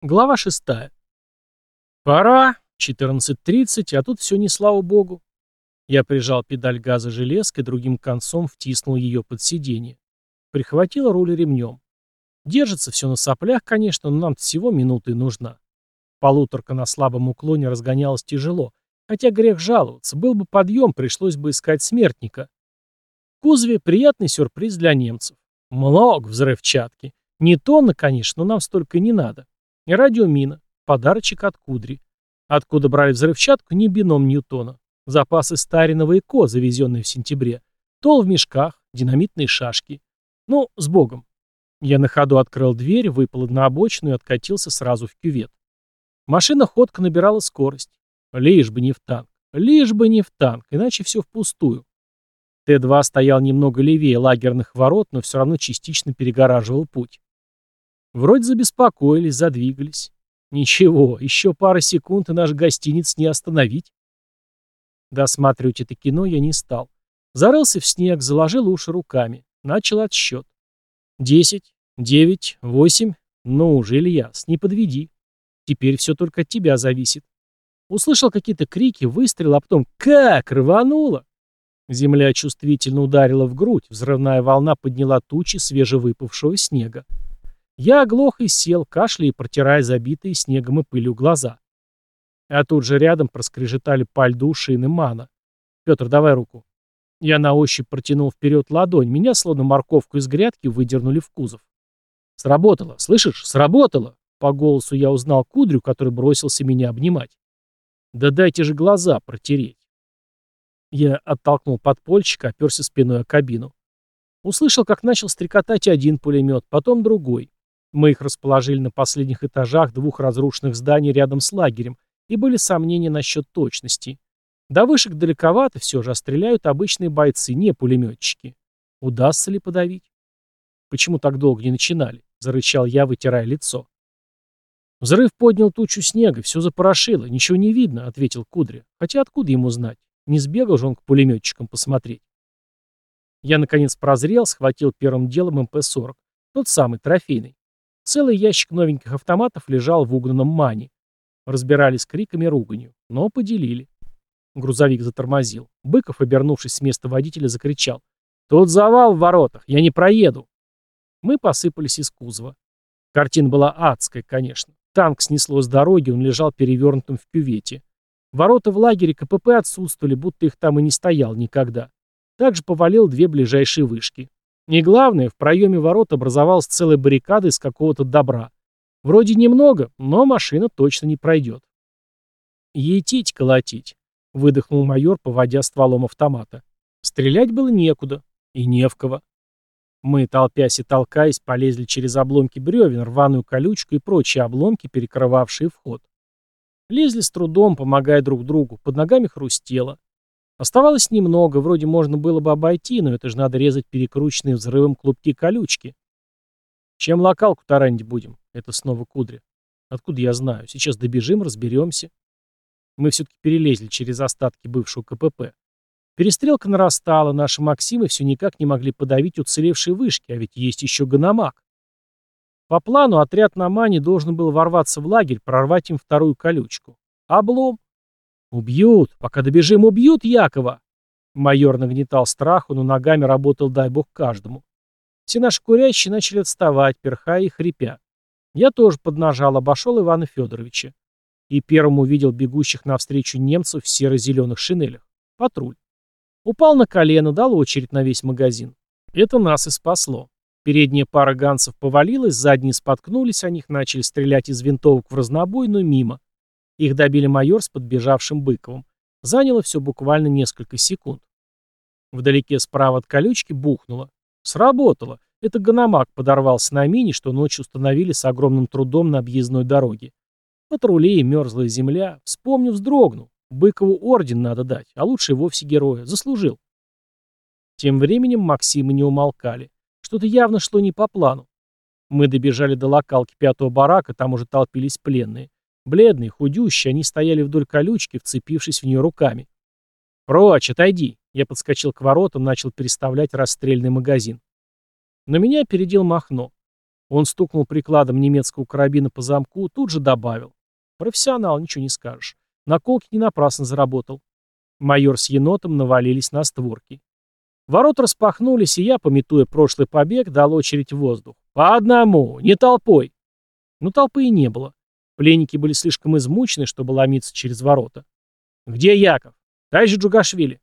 Глава 6. Пора, 14.30, а тут все не слава богу. Я прижал педаль газа железкой, другим концом втиснул ее под сиденье. Прихватил руль ремнем. Держится все на соплях, конечно, но нам всего минуты нужна. Полуторка на слабом уклоне разгонялась тяжело, хотя грех жаловаться, был бы подъем, пришлось бы искать смертника. В кузове приятный сюрприз для немцев. Много взрывчатки. Не тонна, конечно, но нам столько не надо. И радиомина. Подарочек от Кудри. Откуда брали взрывчатку, не бином Ньютона. Запасы стариного ЭКО, завезенные в сентябре. Тол в мешках, динамитные шашки. Ну, с Богом. Я на ходу открыл дверь, выпал на обочину и откатился сразу в кювет. Машина ходко набирала скорость. Лишь бы не в танк. Лишь бы не в танк, иначе все впустую. Т-2 стоял немного левее лагерных ворот, но все равно частично перегораживал путь. Вроде забеспокоились, задвигались. Ничего, еще пара секунд, и наш гостиниц не остановить. Досматривать это кино я не стал. Зарылся в снег, заложил уши руками. Начал отсчет. Десять, девять, восемь. Ну уже, Ильяс, не подведи. Теперь все только от тебя зависит. Услышал какие-то крики, выстрел, а потом «Как!» рвануло. Земля чувствительно ударила в грудь, взрывная волна подняла тучи свежевыпавшего снега. Я оглох и сел, кашляя и протирая забитые снегом и пылью глаза. А тут же рядом проскрежетали по льду шины мана. «Петр, давай руку». Я на ощупь протянул вперед ладонь, меня, словно морковку из грядки, выдернули в кузов. «Сработало, слышишь? Сработало!» По голосу я узнал Кудрю, который бросился меня обнимать. «Да дайте же глаза протереть!» Я оттолкнул подпольщика, оперся спиной о кабину. Услышал, как начал стрекотать один пулемет, потом другой. Мы их расположили на последних этажах двух разрушенных зданий рядом с лагерем, и были сомнения насчет точности. До вышек далековато все же, а стреляют обычные бойцы, не пулеметчики. Удастся ли подавить? Почему так долго не начинали? Зарычал я, вытирая лицо. Взрыв поднял тучу снега, все запорошило, ничего не видно, ответил Кудря. Хотя откуда ему знать? Не сбегал же он к пулеметчикам посмотреть. Я, наконец, прозрел, схватил первым делом МП-40. Тот самый, трофейный. Целый ящик новеньких автоматов лежал в угнанном мане. Разбирались криками и руганью, но поделили. Грузовик затормозил. Быков, обернувшись с места водителя, закричал. «Тут завал в воротах! Я не проеду!» Мы посыпались из кузова. Картина была адская, конечно. Танк снесло с дороги, он лежал перевернутым в кювете. Ворота в лагере КПП отсутствовали, будто их там и не стоял никогда. Также повалил две ближайшие вышки. И главное, в проеме ворот образовалась целая баррикада из какого-то добра. Вроде немного, но машина точно не пройдет. «Етить, колотить», — выдохнул майор, поводя стволом автомата. Стрелять было некуда и не в кого. Мы, толпясь и толкаясь, полезли через обломки бревен, рваную колючку и прочие обломки, перекрывавшие вход. Лезли с трудом, помогая друг другу, под ногами хрустело. Оставалось немного, вроде можно было бы обойти, но это же надо резать перекрученные взрывом клубки колючки. Чем локалку таранить будем? Это снова кудри. Откуда я знаю? Сейчас добежим, разберемся. Мы все-таки перелезли через остатки бывшего КПП. Перестрелка нарастала, наши Максимы все никак не могли подавить уцелевшие вышки, а ведь есть еще гономак. По плану отряд на Мане должен был ворваться в лагерь, прорвать им вторую колючку. Облом. «Убьют! Пока добежим, убьют Якова!» Майор нагнетал страху, но ногами работал, дай бог, каждому. Все наши курящие начали отставать, перхая и хрипя. Я тоже поднажал, обошел Ивана Федоровича. И первым увидел бегущих навстречу немцев в серо-зеленых шинелях. Патруль. Упал на колено, дал очередь на весь магазин. Это нас и спасло. Передняя пара ганцев повалилась, задние споткнулись, о них начали стрелять из винтовок в разнобой, но мимо. Их добили майор с подбежавшим Быковым. Заняло все буквально несколько секунд. Вдалеке справа от колючки бухнуло. Сработало. Это гономак подорвался на мине, что ночью установили с огромным трудом на объездной дороге. Патрули мерзлая земля. Вспомню, вздрогнул. Быкову орден надо дать, а лучше и вовсе героя. Заслужил. Тем временем Максимы не умолкали. Что-то явно шло не по плану. Мы добежали до локалки пятого барака, там уже толпились пленные. Бледные, худющие, они стояли вдоль колючки, вцепившись в нее руками. «Прочь, отойди!» Я подскочил к воротам, начал переставлять расстрельный магазин. Но меня опередил Махно. Он стукнул прикладом немецкого карабина по замку, тут же добавил. Профессионал, ничего не скажешь. Наколки не напрасно заработал. Майор с енотом навалились на створки. Ворот распахнулись, и я, пометуя прошлый побег, дал очередь в воздух. По одному, не толпой. Но толпы и не было. Пленники были слишком измучены, чтобы ломиться через ворота. «Где Яков? Товарищ Джугашвили!»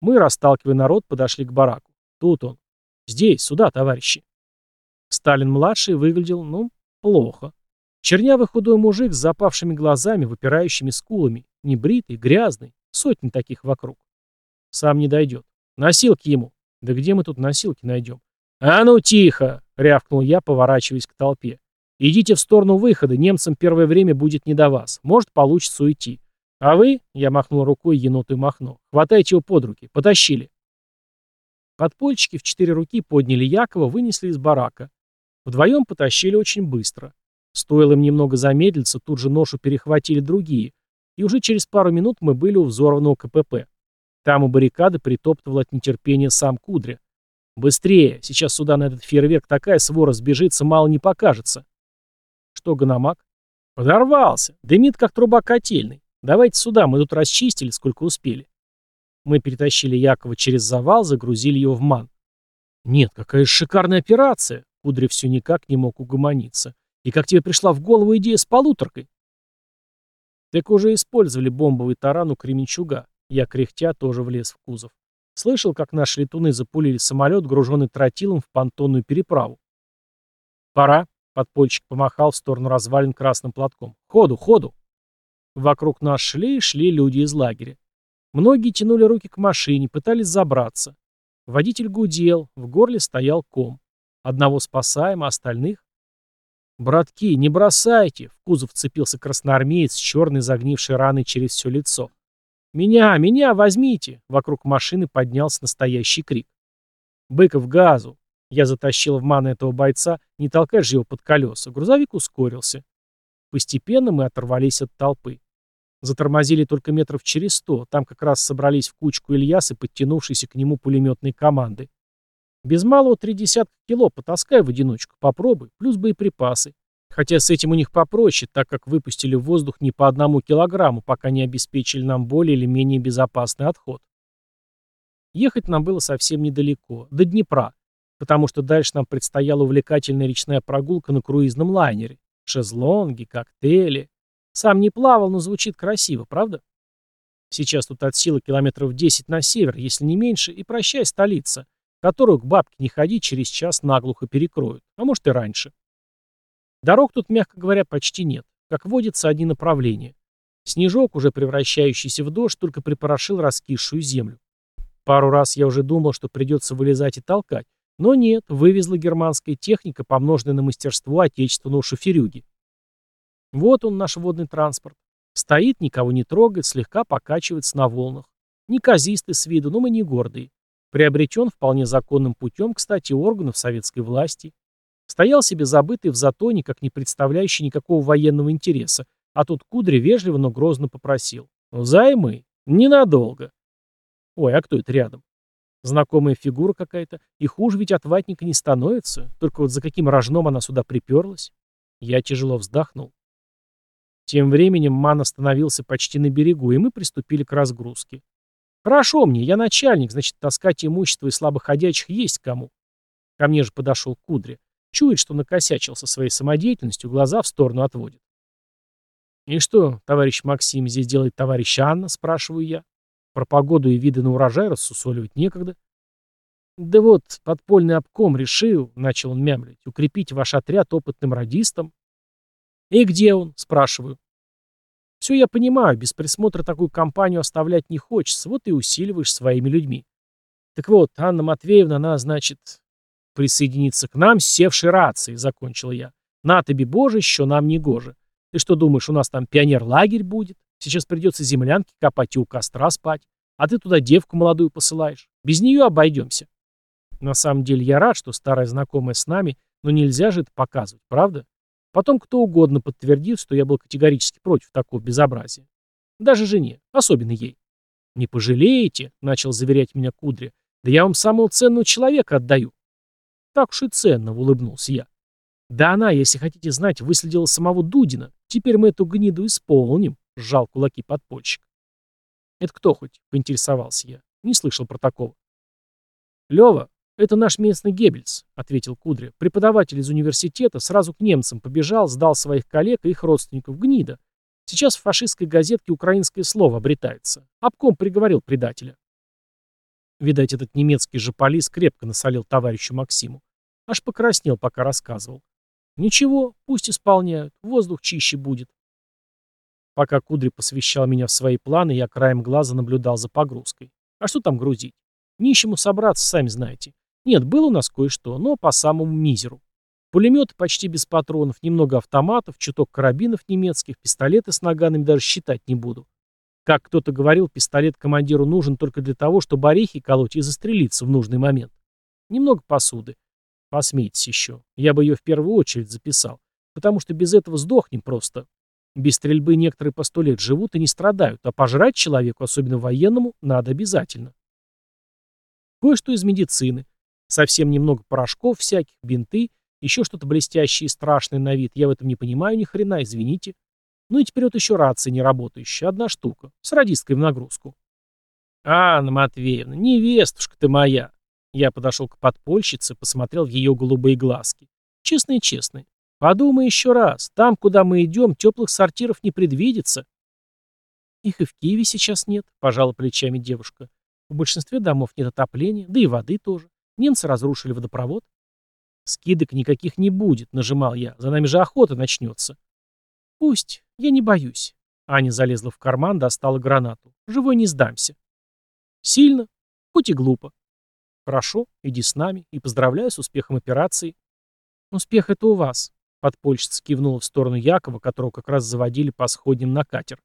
Мы, расталкивая народ, подошли к бараку. Тут он. «Здесь, сюда, товарищи!» Сталин-младший выглядел, ну, плохо. Чернявый худой мужик с запавшими глазами, выпирающими скулами, небритый, грязный, сотни таких вокруг. Сам не дойдет. Носилки ему. Да где мы тут носилки найдем? А ну тихо! рявкнул я, поворачиваясь к толпе. Идите в сторону выхода, немцам первое время будет не до вас. Может, получится уйти. А вы, я махнул рукой еноту и махну, хватайте его под руки, потащили. Подпольщики в четыре руки подняли Якова, вынесли из барака. Вдвоем потащили очень быстро. Стоило им немного замедлиться, тут же ношу перехватили другие, и уже через пару минут мы были у взорванного КПП. Там у баррикады притоптывал от нетерпения сам Кудря. «Быстрее! Сейчас сюда на этот фейерверк такая свора сбежится, мало не покажется». «Что, Гономак?» «Подорвался! Дымит, как труба котельной. Давайте сюда, мы тут расчистили, сколько успели». Мы перетащили Якова через завал, загрузили его в ман. «Нет, какая шикарная операция!» Кудря все никак не мог угомониться. «И как тебе пришла в голову идея с полуторкой?» Так уже использовали бомбовый таран у Кременчуга. Я, кряхтя, тоже влез в кузов. Слышал, как наши летуны запулили самолет, груженный тротилом в понтонную переправу. «Пора», — подпольщик помахал в сторону развалин красным платком. «Ходу, ходу!» Вокруг нас шли и шли люди из лагеря. Многие тянули руки к машине, пытались забраться. Водитель гудел, в горле стоял ком. Одного спасаем, а остальных? «Братки, не бросайте!» — в кузов вцепился красноармеец с черной загнившей раной через все лицо. «Меня, меня, возьмите!» Вокруг машины поднялся настоящий крик. «Быков, газу!» Я затащил в ман этого бойца, не толкать же его под колеса. Грузовик ускорился. Постепенно мы оторвались от толпы. Затормозили только метров через сто. Там как раз собрались в кучку Ильяс и подтянувшиеся к нему пулеметные команды. Без малого три десятка кило потаскай в одиночку, попробуй, плюс боеприпасы. Хотя с этим у них попроще, так как выпустили в воздух не по одному килограмму, пока не обеспечили нам более или менее безопасный отход. Ехать нам было совсем недалеко, до Днепра, потому что дальше нам предстояла увлекательная речная прогулка на круизном лайнере. Шезлонги, коктейли. Сам не плавал, но звучит красиво, правда? Сейчас тут от силы километров 10 на север, если не меньше, и прощай столица, которую к бабке не ходить через час наглухо перекроют, а может и раньше. Дорог тут, мягко говоря, почти нет. Как водится, одни направления. Снежок, уже превращающийся в дождь, только припорошил раскисшую землю. Пару раз я уже думал, что придется вылезать и толкать. Но нет, вывезла германская техника, помноженная на мастерство отечественного шоферюги. Вот он, наш водный транспорт. Стоит, никого не трогает, слегка покачивается на волнах. Неказистый с виду, но мы не гордые. Приобретен вполне законным путем, кстати, органов советской власти. Стоял себе забытый в затоне, как не представляющий никакого военного интереса, а тут Кудри вежливо, но грозно попросил. «Займы. Ненадолго». Ой, а кто это рядом? Знакомая фигура какая-то. И хуже ведь от ватника не становится. Только вот за каким рожном она сюда приперлась? Я тяжело вздохнул. Тем временем Ман остановился почти на берегу, и мы приступили к разгрузке. Хорошо мне, я начальник, значит, таскать имущество и слабоходячих есть кому. Ко мне же подошел Кудри. Чует, что накосячил со своей самодеятельностью, глаза в сторону отводит. «И что, товарищ Максим, здесь делает товарищ Анна?» – спрашиваю я. Про погоду и виды на урожай рассусоливать некогда. «Да вот, подпольный обком решил, — начал он мямлить, — укрепить ваш отряд опытным радистом». «И где он?» — спрашиваю. «Все я понимаю, без присмотра такую компанию оставлять не хочется, вот и усиливаешь своими людьми. Так вот, Анна Матвеевна, она, значит, присоединиться к нам севшей рацией», — закончил я. «На тебе, Боже, еще нам не гоже. Ты что думаешь, у нас там пионер-лагерь будет? Сейчас придется землянки копать и у костра спать. А ты туда девку молодую посылаешь. Без нее обойдемся». На самом деле я рад, что старая знакомая с нами, но нельзя же это показывать, правда? Потом кто угодно подтвердит, что я был категорически против такого безобразия. Даже жене, особенно ей. «Не пожалеете», — начал заверять меня Кудри, — «да я вам самого ценного человека отдаю. Так уж и ценно, улыбнулся я. Да она, если хотите знать, выследила самого Дудина. Теперь мы эту гниду исполним, сжал кулаки подпольщик. Это кто хоть? Поинтересовался я. Не слышал про такого. Лева, это наш местный Геббельс, ответил Кудря. Преподаватель из университета сразу к немцам побежал, сдал своих коллег и их родственников гнида. Сейчас в фашистской газетке украинское слово обретается. Обком приговорил предателя. Видать, этот немецкий жополис крепко насолил товарищу Максиму. Аж покраснел, пока рассказывал. Ничего, пусть исполняют, воздух чище будет. Пока Кудри посвящал меня в свои планы, я краем глаза наблюдал за погрузкой. А что там грузить? Нищему собраться, сами знаете. Нет, было у нас кое-что, но по самому мизеру. Пулеметы почти без патронов, немного автоматов, чуток карабинов немецких, пистолеты с наганами даже считать не буду. Как кто-то говорил, пистолет командиру нужен только для того, чтобы орехи колоть и застрелиться в нужный момент. Немного посуды. Посмейтесь еще. Я бы ее в первую очередь записал. Потому что без этого сдохнем просто. Без стрельбы некоторые по сто лет живут и не страдают, а пожрать человеку, особенно военному, надо обязательно. Кое-что из медицины. Совсем немного порошков всяких, бинты еще что-то блестящее и страшное на вид. Я в этом не понимаю ни хрена, извините. Ну и теперь вот еще рация не работающая. Одна штука. С радисткой в нагрузку. Анна Матвеевна, невестушка ты моя. Я подошел к подпольщице, посмотрел в ее голубые глазки. Честные-честные. Подумай еще раз. Там, куда мы идем, теплых сортиров не предвидится. Их и в Киеве сейчас нет, пожала плечами девушка. В большинстве домов нет отопления, да и воды тоже. Немцы разрушили водопровод. «Скидок никаких не будет», — нажимал я. «За нами же охота начнется». «Пусть. Я не боюсь». Аня залезла в карман, достала гранату. «Живой не сдамся». «Сильно, хоть и глупо». «Хорошо, иди с нами и поздравляю с успехом операции». «Успех это у вас», — подпольщица кивнула в сторону Якова, которого как раз заводили по сходням на катер.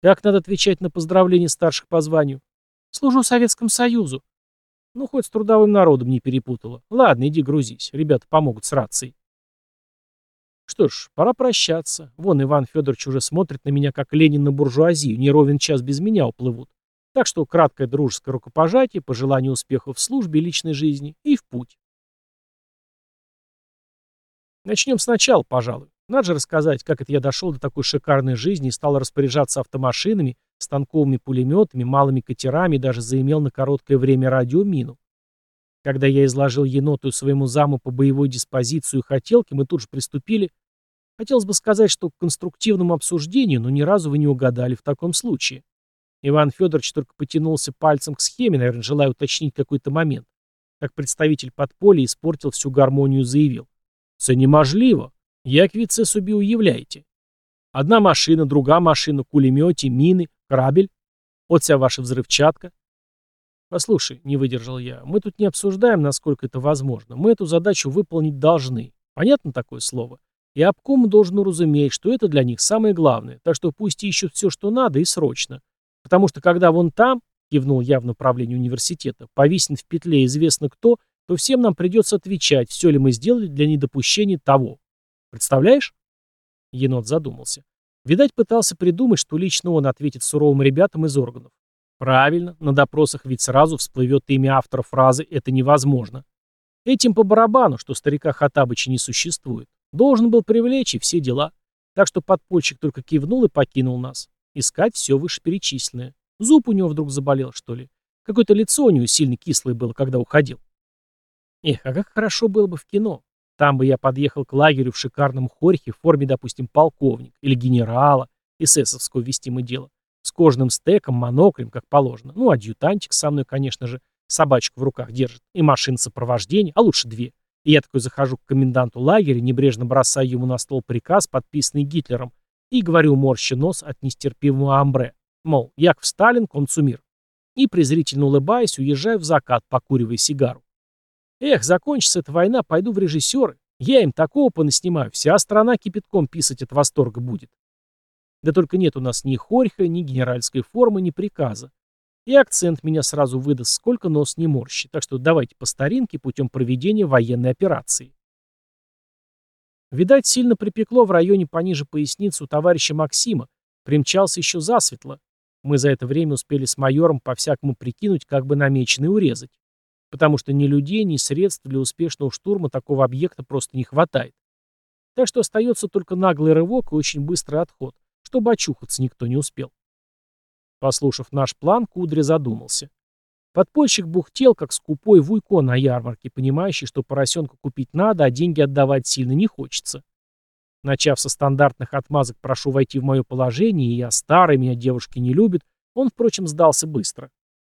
«Как надо отвечать на поздравления старших по званию?» «Служу Советскому Союзу», ну, хоть с трудовым народом не перепутала. Ладно, иди грузись. Ребята помогут с рацией. Что ж, пора прощаться. Вон Иван Федорович уже смотрит на меня, как Ленин на буржуазию. Не ровен час без меня уплывут. Так что краткое дружеское рукопожатие, пожелание успехов в службе и личной жизни и в путь. Начнем сначала, пожалуй. Надо же рассказать, как это я дошел до такой шикарной жизни и стал распоряжаться автомашинами, станковыми пулеметами, малыми катерами и даже заимел на короткое время радиомину. Когда я изложил еноту своему заму по боевой диспозицию и хотелке, мы тут же приступили. Хотелось бы сказать, что к конструктивному обсуждению, но ни разу вы не угадали в таком случае. Иван Федорович только потянулся пальцем к схеме, наверное, желая уточнить какой-то момент. Как представитель подполья испортил всю гармонию, заявил. «Це неможливо. Як ви це собі уявляєте? Одна машина, другая машина, кулемети, мины, корабель. Оця ваша взрывчатка. Послушай, не выдержал я, мы тут не обсуждаем, насколько это возможно. Мы эту задачу выполнить должны. Понятно такое слово? И обком должен уразуметь, что это для них самое главное. Так что пусть ищут все, что надо, и срочно. Потому что когда вон там, кивнул я в направлении университета, повиснет в петле известно кто, то всем нам придется отвечать, все ли мы сделали для недопущения того. Представляешь? Енот задумался. Видать, пытался придумать, что лично он ответит суровым ребятам из органов. Правильно, на допросах ведь сразу всплывет имя автора фразы «это невозможно». Этим по барабану, что старика Хатабыча не существует. Должен был привлечь и все дела. Так что подпольщик только кивнул и покинул нас. Искать все вышеперечисленное. Зуб у него вдруг заболел, что ли. Какое-то лицо у него сильно кислое было, когда уходил. Эх, а как хорошо было бы в кино. Там бы я подъехал к лагерю в шикарном хорьхе в форме, допустим, полковник или генерала, эсэсовского вести мы дело, с кожным стеком, моноклем, как положено. Ну, адъютантик со мной, конечно же, собачку в руках держит, и машина сопровождения, а лучше две. И я такой захожу к коменданту лагеря, небрежно бросаю ему на стол приказ, подписанный Гитлером, и говорю, морща нос от нестерпимого амбре. Мол, Яков Сталин, консумир. И, презрительно улыбаясь, уезжаю в закат, покуривая сигару. Эх, закончится эта война, пойду в режиссеры. Я им такого понаснимаю, вся страна кипятком писать от восторга будет. Да только нет у нас ни хорьха, ни генеральской формы, ни приказа. И акцент меня сразу выдаст, сколько нос не морщи. Так что давайте по старинке путем проведения военной операции. Видать, сильно припекло в районе пониже поясницы у товарища Максима. Примчался еще засветло. Мы за это время успели с майором по-всякому прикинуть, как бы намеченный урезать потому что ни людей, ни средств для успешного штурма такого объекта просто не хватает. Так что остается только наглый рывок и очень быстрый отход, чтобы очухаться никто не успел. Послушав наш план, Кудри задумался. Подпольщик бухтел, как скупой вуйко на ярмарке, понимающий, что поросенка купить надо, а деньги отдавать сильно не хочется. Начав со стандартных отмазок «прошу войти в мое положение», «я старый, меня девушки не любят», он, впрочем, сдался быстро.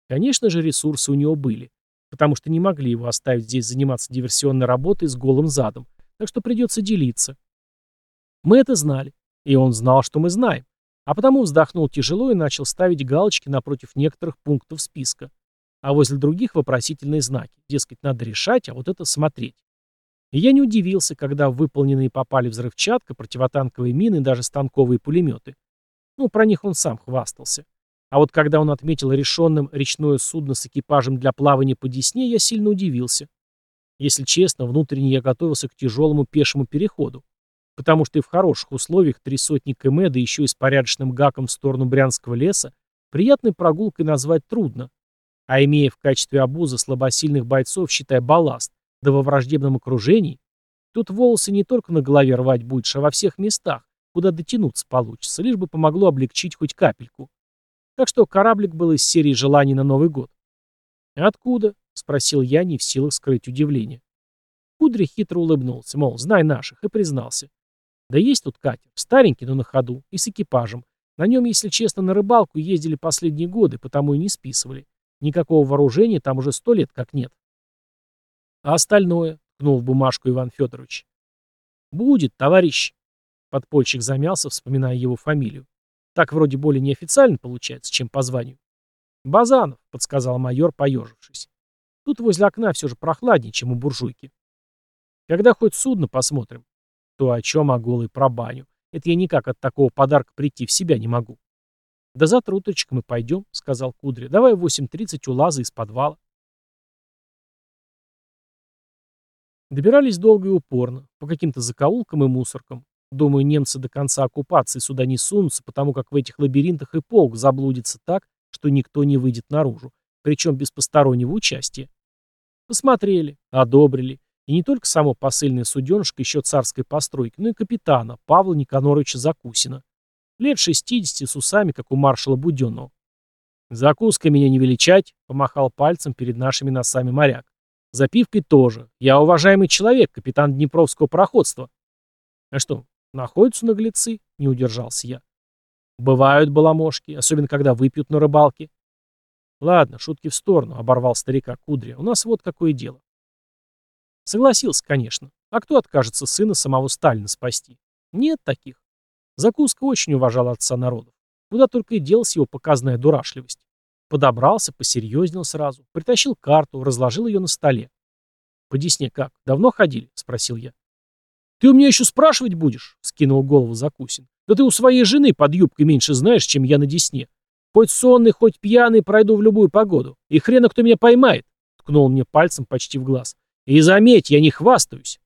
Конечно же, ресурсы у него были, потому что не могли его оставить здесь заниматься диверсионной работой с голым задом, так что придется делиться. Мы это знали, и он знал, что мы знаем, а потому вздохнул тяжело и начал ставить галочки напротив некоторых пунктов списка, а возле других вопросительные знаки, дескать, надо решать, а вот это смотреть. И я не удивился, когда в выполненные попали взрывчатка, противотанковые мины и даже станковые пулеметы. Ну, про них он сам хвастался. А вот когда он отметил решенным речное судно с экипажем для плавания по Десне, я сильно удивился. Если честно, внутренне я готовился к тяжелому пешему переходу. Потому что и в хороших условиях три сотни км, да еще и с порядочным гаком в сторону Брянского леса, приятной прогулкой назвать трудно. А имея в качестве обуза слабосильных бойцов, считай балласт, да во враждебном окружении, тут волосы не только на голове рвать будешь, а во всех местах, куда дотянуться получится, лишь бы помогло облегчить хоть капельку. Так что кораблик был из серии желаний на Новый год. «Откуда?» — спросил я, не в силах скрыть удивление. Кудри хитро улыбнулся, мол, знай наших, и признался. Да есть тут катер, старенький, но на ходу, и с экипажем. На нем, если честно, на рыбалку ездили последние годы, потому и не списывали. Никакого вооружения там уже сто лет как нет. А остальное? Ткнул в бумажку Иван Федорович. Будет, товарищ. Подпольщик замялся, вспоминая его фамилию. Так вроде более неофициально получается, чем по званию. Базанов, подсказал майор, поежившись. Тут возле окна все же прохладнее, чем у буржуйки. Когда хоть судно посмотрим? То о чем, о голой про баню. Это я никак от такого подарка прийти в себя не могу. Да завтра утречком мы пойдем, сказал Кудря. Давай в 8.30 у Лаза из подвала. Добирались долго и упорно, по каким-то закоулкам и мусоркам. Думаю, немцы до конца оккупации сюда не сунутся, потому как в этих лабиринтах и полк заблудится так, что никто не выйдет наружу, причем без постороннего участия. Посмотрели, одобрили. И не только само посыльное суденышко еще царской постройки, но и капитана Павла Никаноровича Закусина. Лет 60 с усами, как у маршала Буденного. «Закуска меня не величать», — помахал пальцем перед нашими носами моряк. Запивкой тоже. Я уважаемый человек, капитан Днепровского пароходства. А что, находятся наглецы? Не удержался я. Бывают баламошки, особенно когда выпьют на рыбалке. Ладно, шутки в сторону, оборвал старика Кудря. У нас вот какое дело. Согласился, конечно. А кто откажется сына самого Сталина спасти? Нет таких. Закуска очень уважала отца народов. Куда только и делась его показная дурашливость. Подобрался, посерьезнел сразу, притащил карту, разложил ее на столе. «По Десне как? Давно ходили?» — спросил я. «Ты у меня еще спрашивать будешь?» — скинул голову Закусин. «Да ты у своей жены под юбкой меньше знаешь, чем я на Десне. Хоть сонный, хоть пьяный, пройду в любую погоду. И хрена кто меня поймает!» — ткнул мне пальцем почти в глаз. «И заметь, я не хвастаюсь!»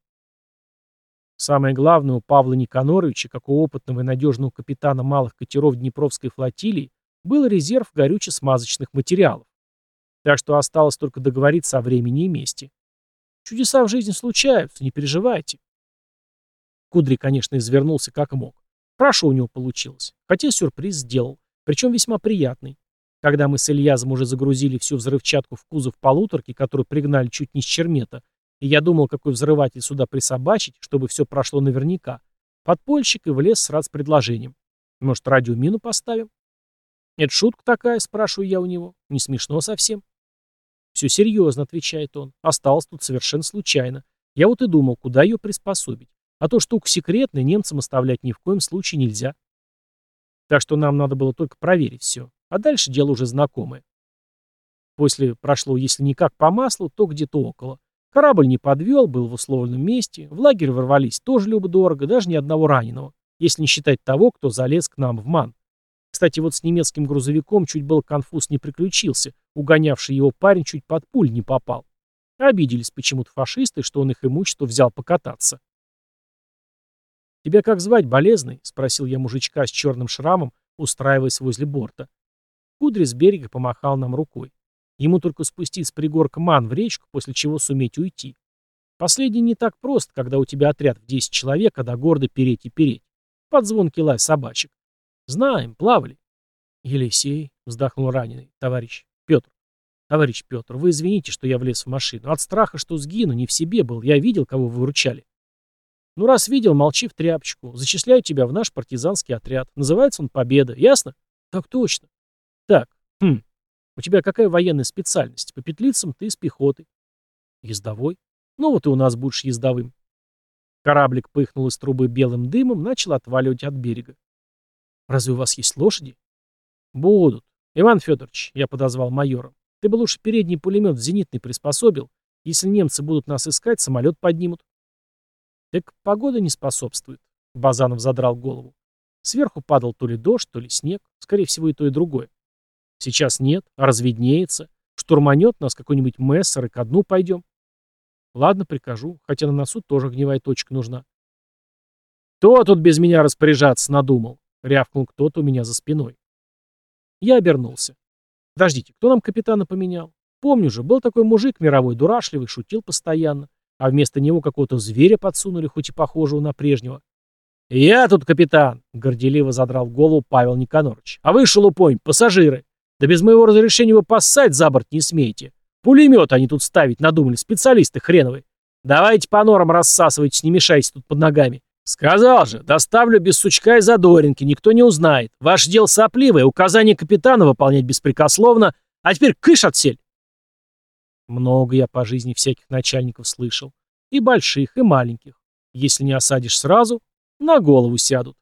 Самое главное, у Павла Никаноровича, как у опытного и надежного капитана малых катеров Днепровской флотилии, был резерв горюче-смазочных материалов. Так что осталось только договориться о времени и месте. Чудеса в жизни случаются, не переживайте. Кудри, конечно, извернулся как мог. Хорошо у него получилось. Хотя сюрприз сделал. Причем весьма приятный. Когда мы с Ильязом уже загрузили всю взрывчатку в кузов полуторки, которую пригнали чуть не с чермета, и я думал, какой взрыватель сюда присобачить, чтобы все прошло наверняка, подпольщик и влез сразу с предложением. Может, радиомину поставим? «Это шутка такая?» — спрашиваю я у него. «Не смешно совсем?» «Все серьезно», — отвечает он. «Осталось тут совершенно случайно. Я вот и думал, куда ее приспособить. А то штука секретная, немцам оставлять ни в коем случае нельзя. Так что нам надо было только проверить все. А дальше дело уже знакомое. После прошло, если не как по маслу, то где-то около. Корабль не подвел, был в условленном месте. В лагерь ворвались тоже любо-дорого, даже ни одного раненого. Если не считать того, кто залез к нам в ман. Кстати, вот с немецким грузовиком чуть был конфуз не приключился. Угонявший его парень чуть под пуль не попал. Обиделись почему-то фашисты, что он их имущество взял покататься. «Тебя как звать, болезный?» — спросил я мужичка с черным шрамом, устраиваясь возле борта. Кудри с берега помахал нам рукой. Ему только спустить с пригорка ман в речку, после чего суметь уйти. Последний не так прост, когда у тебя отряд в 10 человек, а до города переть и переть. Под звонкий лай собачек. Знаем, плавали. Елисей, вздохнул раненый, товарищ Петр. Товарищ Петр, вы извините, что я влез в машину. От страха, что сгину, не в себе был. Я видел, кого вы выручали. Ну, раз видел, молчи в тряпочку. Зачисляю тебя в наш партизанский отряд. Называется он «Победа». Ясно? Так точно. Так, хм. У тебя какая военная специальность? По петлицам ты из пехоты. Ездовой? Ну вот и у нас будешь ездовым. Кораблик пыхнул из трубы белым дымом, начал отваливать от берега. Разве у вас есть лошади? Будут. Иван Федорович, я подозвал майора. Ты бы лучше передний пулемет зенитный приспособил. Если немцы будут нас искать, самолет поднимут. Так погода не способствует. Базанов задрал голову. Сверху падал то ли дождь, то ли снег. Скорее всего, и то, и другое. Сейчас нет, а разведнеется. Штурманет нас какой-нибудь мессер и ко дну пойдем. Ладно, прикажу, хотя на носу тоже огневая точка нужна. Кто тут без меня распоряжаться надумал? Рявкнул кто-то у меня за спиной. Я обернулся. Подождите, кто нам капитана поменял? Помню же, был такой мужик мировой, дурашливый, шутил постоянно, а вместо него какого-то зверя подсунули, хоть и похожего на прежнего. «Я тут капитан!» — горделиво задрал голову Павел Никонорович. «А вы, шелупонь, пассажиры! Да без моего разрешения вы поссать за борт не смеете! Пулемет они тут ставить надумали, специалисты хреновые! Давайте по норам рассасывайтесь, не мешайте тут под ногами! «Сказал же, доставлю без сучка и задоринки, никто не узнает. Ваше дело сопливое, указание капитана выполнять беспрекословно, а теперь кыш отсель!» Много я по жизни всяких начальников слышал. И больших, и маленьких. Если не осадишь сразу, на голову сядут.